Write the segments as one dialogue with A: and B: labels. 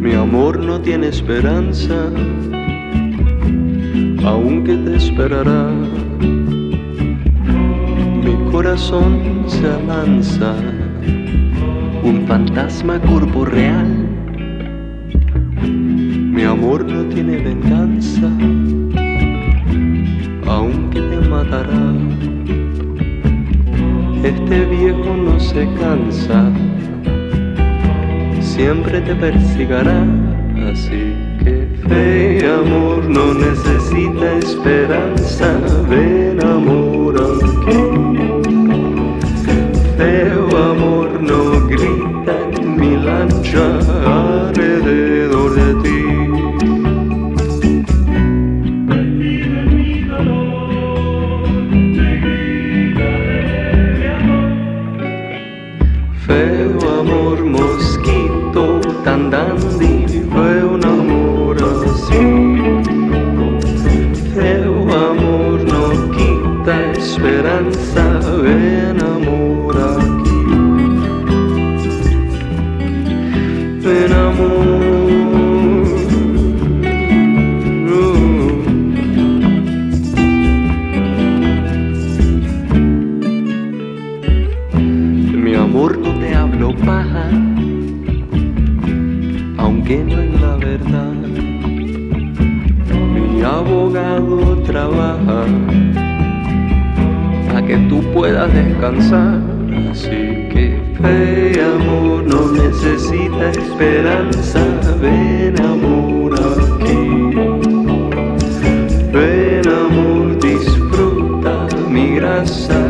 A: Mi amor no tiene esperanza, aunque te esperará. Mi corazón se avanza, un fantasma corporeal. Mi amor no tiene venganza, aunque te matará. Este viejo no se cansa siempre te persigará. Así que fe y amor no necesita esperanza. Ven amor aquí. Feo amor no Feo amor mosquito tan dandy fue un amor así. Feo amor no quita esperanza, ven amor aquí. Ven no paja, aunque no es la verdad. Mi abogado trabaja para que tú puedas descansar. Así que fe, amor, no necesita esperanza. Ven, amor, aquí. Ven, amor, disfruta mi grasa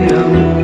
A: Ve amor